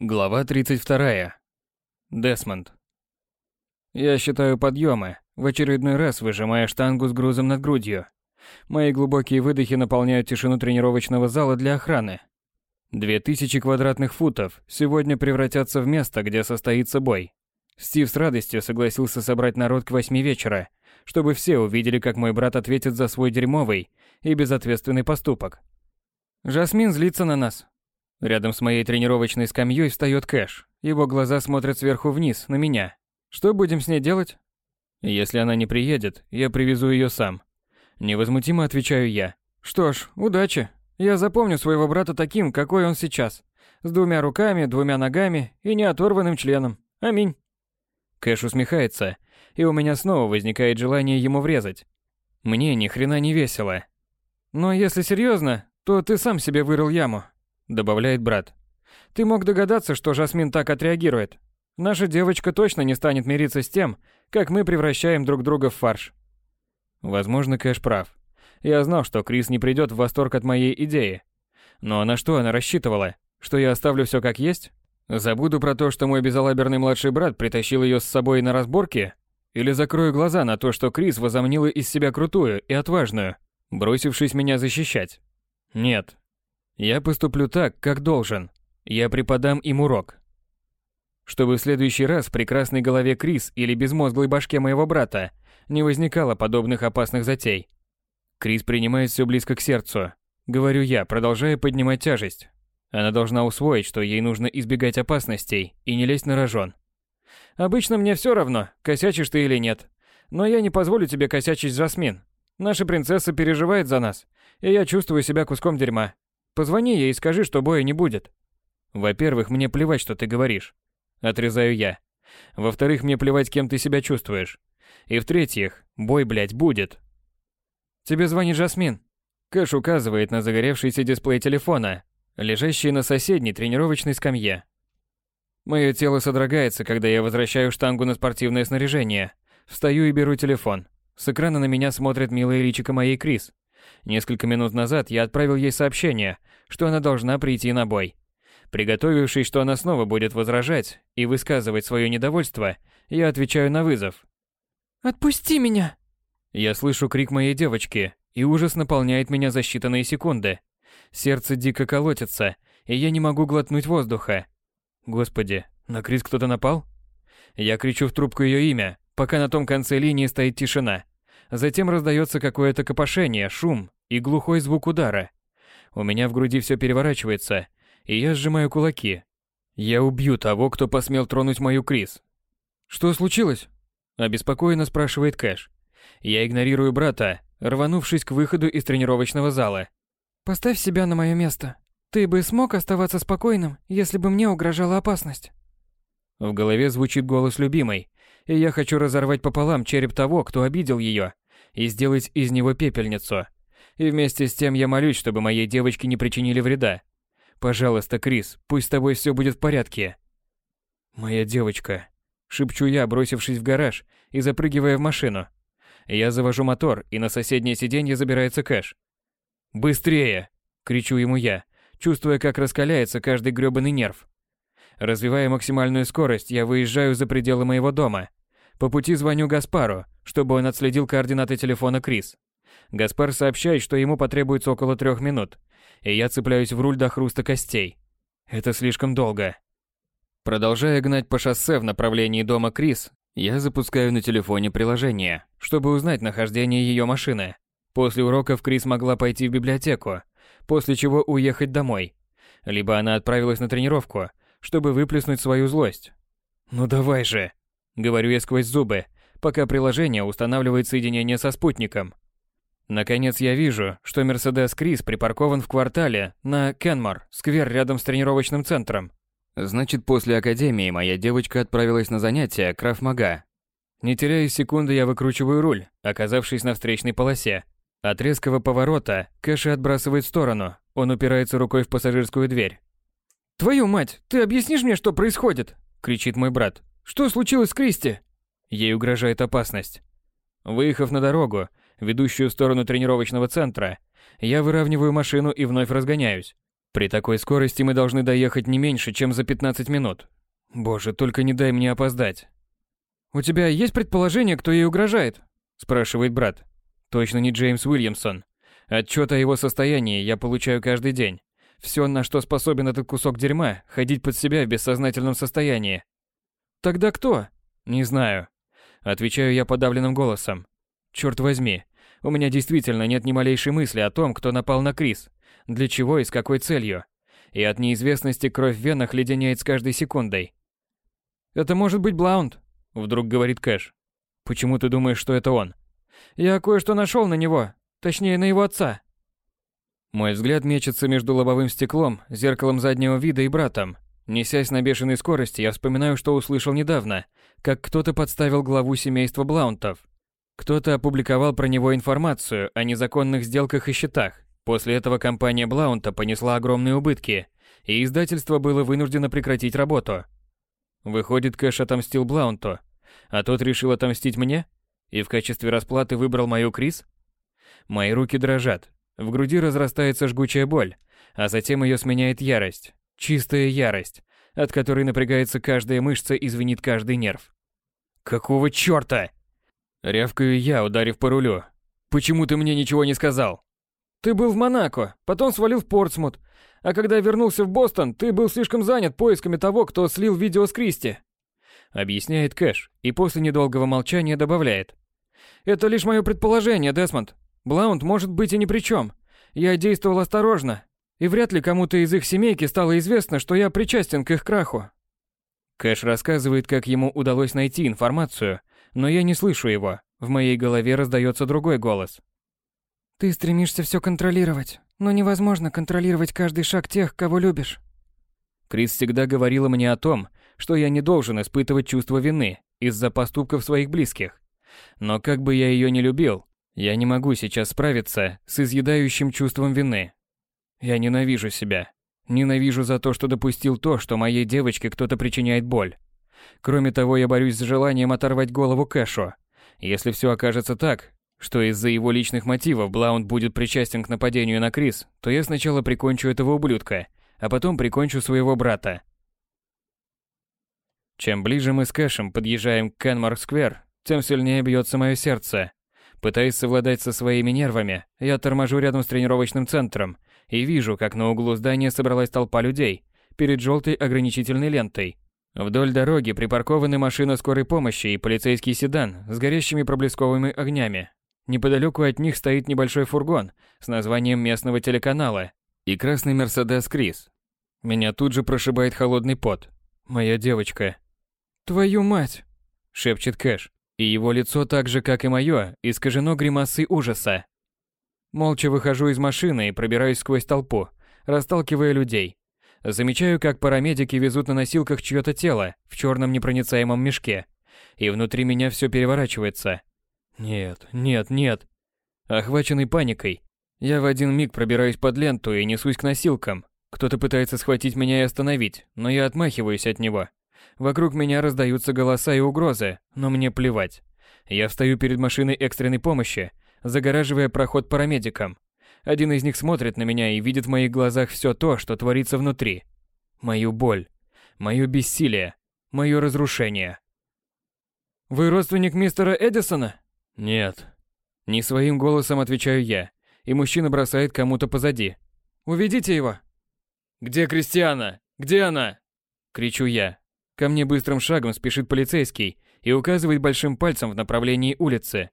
Глава 32. Десмонд. Я считаю подъемы, в очередной раз выжимая штангу с грузом над грудью. Мои глубокие выдохи наполняют тишину тренировочного зала для охраны. Две тысячи квадратных футов сегодня превратятся в место, где состоится бой. Стив с радостью согласился собрать народ к восьми вечера, чтобы все увидели, как мой брат ответит за свой дерьмовый и безответственный поступок. Жасмин злится на нас. Рядом с моей тренировочной скамьей встает Кэш. Его глаза смотрят сверху вниз, на меня. Что будем с ней делать? Если она не приедет, я привезу ее сам. Невозмутимо отвечаю я. Что ж, удачи. Я запомню своего брата таким, какой он сейчас. С двумя руками, двумя ногами и неоторванным членом. Аминь. Кэш усмехается, и у меня снова возникает желание ему врезать. Мне ни хрена не весело. Но если серьезно, то ты сам себе вырыл яму, добавляет брат. Ты мог догадаться, что Жасмин так отреагирует. Наша девочка точно не станет мириться с тем, как мы превращаем друг друга в фарш. Возможно, Кэш прав. Я знал, что Крис не придет в восторг от моей идеи. Но на что она рассчитывала? Что я оставлю все как есть? Забуду про то, что мой безалаберный младший брат притащил ее с собой на разборки? Или закрою глаза на то, что Крис возомнила из себя крутую и отважную, бросившись меня защищать? Нет. Я поступлю так, как должен. Я преподам им урок. Чтобы в следующий раз в прекрасной голове Крис или безмозглой башке моего брата не возникало подобных опасных затей. Крис принимает все близко к сердцу. Говорю я, продолжая поднимать тяжесть. Она должна усвоить, что ей нужно избегать опасностей и не лезть на рожон. Обычно мне все равно, косячишь ты или нет. Но я не позволю тебе косячить, Жасмин. Наша принцесса переживает за нас, и я чувствую себя куском дерьма. Позвони ей и скажи, что боя не будет. Во-первых, мне плевать, что ты говоришь. Отрезаю я. Во-вторых, мне плевать, кем ты себя чувствуешь. И в-третьих, бой, блядь, будет. Тебе звонит Жасмин. Кэш указывает на загоревшийся дисплей телефона, лежащий на соседней тренировочной скамье. Мое тело содрогается, когда я возвращаю штангу на спортивное снаряжение. Встаю и беру телефон. С экрана на меня смотрит милая личико моей Крис. Несколько минут назад я отправил ей сообщение, что она должна прийти на бой. Приготовившись, что она снова будет возражать и высказывать свое недовольство, я отвечаю на вызов. «Отпусти меня!» Я слышу крик моей девочки, и ужас наполняет меня за считанные секунды. Сердце дико колотится, и я не могу глотнуть воздуха. Господи, на Крис кто-то напал? Я кричу в трубку ее имя, пока на том конце линии стоит тишина. Затем раздается какое-то копошение, шум и глухой звук удара. У меня в груди все переворачивается, и я сжимаю кулаки. Я убью того, кто посмел тронуть мою Крис. Что случилось? Обеспокоенно спрашивает Кэш. Я игнорирую брата, рванувшись к выходу из тренировочного зала. Поставь себя на мое место. Ты бы смог оставаться спокойным, если бы мне угрожала опасность? В голове звучит голос любимой, и я хочу разорвать пополам череп того, кто обидел ее, и сделать из него пепельницу. И вместе с тем я молюсь, чтобы моей девочке не причинили вреда. Пожалуйста, Крис, пусть с тобой все будет в порядке. Моя девочка, шепчу я, бросившись в гараж и запрыгивая в машину. Я завожу мотор, и на соседнее сиденье забирается Кэш. «Быстрее!» – кричу ему я, чувствуя, как раскаляется каждый грёбаный нерв. Развивая максимальную скорость, я выезжаю за пределы моего дома. По пути звоню Гаспару, чтобы он отследил координаты телефона Крис. Гаспар сообщает, что ему потребуется около трех минут, и я цепляюсь в руль до хруста костей. Это слишком долго. Продолжая гнать по шоссе в направлении дома Крис, я запускаю на телефоне приложение, чтобы узнать нахождение ее машины. После уроков Крис могла пойти в библиотеку, после чего уехать домой. Либо она отправилась на тренировку, чтобы выплеснуть свою злость. «Ну давай же!» — говорю я сквозь зубы, пока приложение устанавливает соединение со спутником. Наконец я вижу, что Мерседес Крис припаркован в квартале на Кенмор, сквер рядом с тренировочным центром. Значит, после академии моя девочка отправилась на занятия Крафмага. Не теряя секунды, я выкручиваю руль, оказавшись на встречной полосе, от резкого поворота Кэша отбрасывает в сторону. Он упирается рукой в пассажирскую дверь. «Твою мать, ты объяснишь мне, что происходит?» – кричит мой брат. «Что случилось с Кристи?» Ей угрожает опасность. Выехав на дорогу, ведущую в сторону тренировочного центра, я выравниваю машину и вновь разгоняюсь. При такой скорости мы должны доехать не меньше, чем за 15 минут. Боже, только не дай мне опоздать. «У тебя есть предположение, кто ей угрожает?» спрашивает брат. Точно не Джеймс Уильямсон. Отчет о его состоянии я получаю каждый день. Все, на что способен этот кусок дерьма, ходить под себя в бессознательном состоянии. Тогда кто? Не знаю. Отвечаю я подавленным голосом. Черт возьми, у меня действительно нет ни малейшей мысли о том, кто напал на Крис, для чего и с какой целью. И от неизвестности кровь в венах леденяет с каждой секундой. Это может быть Блаунд, вдруг говорит Кэш. Почему ты думаешь, что это он? Я кое-что нашел на него, точнее, на его отца. Мой взгляд мечется между лобовым стеклом, зеркалом заднего вида и братом. Несясь на бешеной скорости, я вспоминаю, что услышал недавно, как кто-то подставил главу семейства Блаунтов. Кто-то опубликовал про него информацию о незаконных сделках и счетах. После этого компания Блаунта понесла огромные убытки, и издательство было вынуждено прекратить работу. Выходит, Кэш отомстил Блаунту, а тот решил отомстить мне? И в качестве расплаты выбрал мою Крис? Мои руки дрожат. В груди разрастается жгучая боль, а затем ее сменяет ярость. Чистая ярость, от которой напрягается каждая мышца и звенит каждый нерв. «Какого чёрта?» Рявкаю я, ударив по рулю. «Почему ты мне ничего не сказал?» «Ты был в Монако, потом свалил в Портсмут, а когда вернулся в Бостон, ты был слишком занят поисками того, кто слил видео с Кристи объясняет Кэш и после недолгого молчания добавляет. Это лишь мое предположение, Десмонд. Блаунд может быть и ни при чем. Я действовал осторожно, и вряд ли кому-то из их семейки стало известно, что я причастен к их краху. Кэш рассказывает, как ему удалось найти информацию, но я не слышу его. В моей голове раздается другой голос. Ты стремишься все контролировать, но невозможно контролировать каждый шаг тех, кого любишь. Крис всегда говорила мне о том, что я не должен испытывать чувство вины из-за поступков своих близких. Но как бы я ее не любил, я не могу сейчас справиться с изъедающим чувством вины. Я ненавижу себя. Ненавижу за то, что допустил то, что моей девочке кто-то причиняет боль. Кроме того, я борюсь с желанием оторвать голову Кэшу. Если все окажется так, что из-за его личных мотивов Блаунд будет причастен к нападению на Крис, то я сначала прикончу этого ублюдка, а потом прикончу своего брата. Чем ближе мы с Кэшем подъезжаем к Кенмарк-сквер, тем сильнее бьется мое сердце. Пытаясь совладать со своими нервами, я торможу рядом с тренировочным центром и вижу, как на углу здания собралась толпа людей перед желтой ограничительной лентой. Вдоль дороги припаркованы машина скорой помощи и полицейский седан с горящими проблесковыми огнями. Неподалеку от них стоит небольшой фургон с названием местного телеканала и красный Мерседес Крис. Меня тут же прошибает холодный пот. Моя девочка, «Твою мать!» – шепчет Кэш, и его лицо так же, как и мое, искажено гримасой ужаса. Молча выхожу из машины и пробираюсь сквозь толпу, расталкивая людей. Замечаю, как парамедики везут на носилках чьё-то тело в черном непроницаемом мешке, и внутри меня все переворачивается. Нет, нет, нет. Охваченный паникой, я в один миг пробираюсь под ленту и несусь к носилкам. Кто-то пытается схватить меня и остановить, но я отмахиваюсь от него. Вокруг меня раздаются голоса и угрозы, но мне плевать. Я встаю перед машиной экстренной помощи, загораживая проход парамедикам. Один из них смотрит на меня и видит в моих глазах все то, что творится внутри. Мою боль, мое бессилие, мое разрушение. «Вы родственник мистера Эдисона?» «Нет». Не своим голосом отвечаю я, и мужчина бросает кому-то позади. «Уведите его!» «Где Кристиана? Где она?» Кричу я, Ко мне быстрым шагом спешит полицейский и указывает большим пальцем в направлении улицы.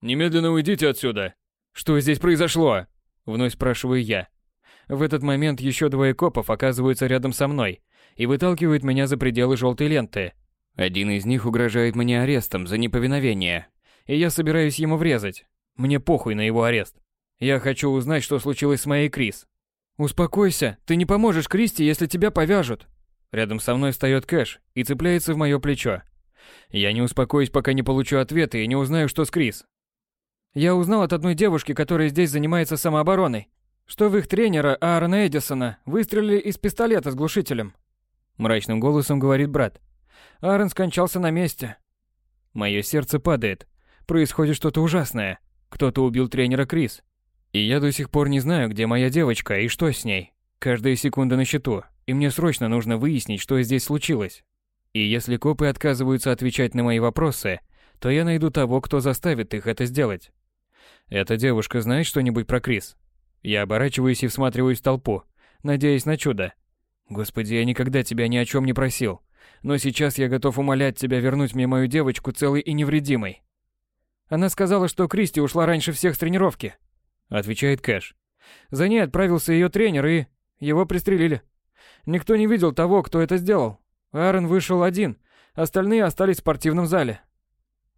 «Немедленно уйдите отсюда!» «Что здесь произошло?» Вновь спрашиваю я. В этот момент еще двое копов оказываются рядом со мной и выталкивают меня за пределы желтой ленты. Один из них угрожает мне арестом за неповиновение, и я собираюсь ему врезать. Мне похуй на его арест. Я хочу узнать, что случилось с моей Крис. «Успокойся, ты не поможешь Кристи, если тебя повяжут», Рядом со мной встает Кэш и цепляется в мое плечо. Я не успокоюсь, пока не получу ответа и не узнаю, что с Крис. Я узнал от одной девушки, которая здесь занимается самообороной, что в их тренера Аарона Эдисона выстрелили из пистолета с глушителем. Мрачным голосом говорит брат. Аарон скончался на месте. Мое сердце падает. Происходит что-то ужасное. Кто-то убил тренера Крис. И я до сих пор не знаю, где моя девочка и что с ней. Каждая секунда на счету, и мне срочно нужно выяснить, что здесь случилось. И если копы отказываются отвечать на мои вопросы, то я найду того, кто заставит их это сделать. Эта девушка знает что-нибудь про Крис? Я оборачиваюсь и всматриваюсь в толпу, надеясь на чудо. Господи, я никогда тебя ни о чем не просил. Но сейчас я готов умолять тебя вернуть мне мою девочку целой и невредимой. Она сказала, что Кристи ушла раньше всех с тренировки. Отвечает Кэш. За ней отправился ее тренер, и его пристрелили. Никто не видел того, кто это сделал. Аарон вышел один, остальные остались в спортивном зале.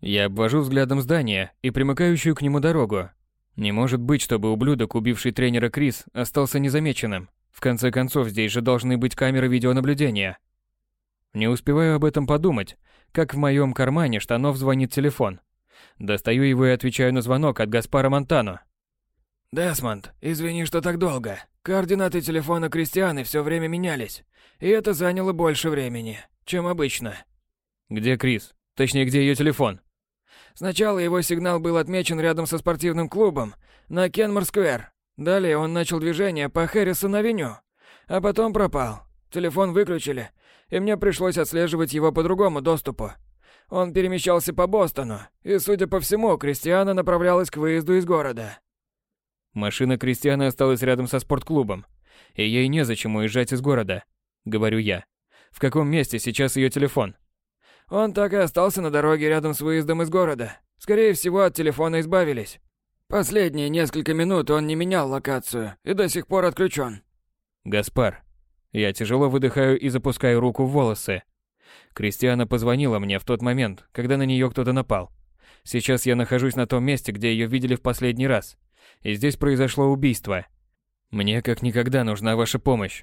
Я обвожу взглядом здание и примыкающую к нему дорогу. Не может быть, чтобы ублюдок, убивший тренера Крис, остался незамеченным. В конце концов, здесь же должны быть камеры видеонаблюдения. Не успеваю об этом подумать, как в моем кармане штанов звонит телефон. Достаю его и отвечаю на звонок от Гаспара Монтано. «Десмонд, извини, что так долго. Координаты телефона Кристианы все время менялись, и это заняло больше времени, чем обычно». «Где Крис? Точнее, где ее телефон?» Сначала его сигнал был отмечен рядом со спортивным клубом на Кенмор-сквер. Далее он начал движение по Хэррисон-авеню, а потом пропал. Телефон выключили, и мне пришлось отслеживать его по другому доступу. Он перемещался по Бостону, и, судя по всему, Кристиана направлялась к выезду из города. Машина Кристианы осталась рядом со спортклубом, и ей незачем уезжать из города, говорю я. В каком месте сейчас ее телефон? Он так и остался на дороге рядом с выездом из города. Скорее всего, от телефона избавились. Последние несколько минут он не менял локацию и до сих пор отключен. Гаспар. Я тяжело выдыхаю и запускаю руку в волосы. Кристиана позвонила мне в тот момент, когда на нее кто-то напал. Сейчас я нахожусь на том месте, где ее видели в последний раз. И здесь произошло убийство. Мне как никогда нужна ваша помощь.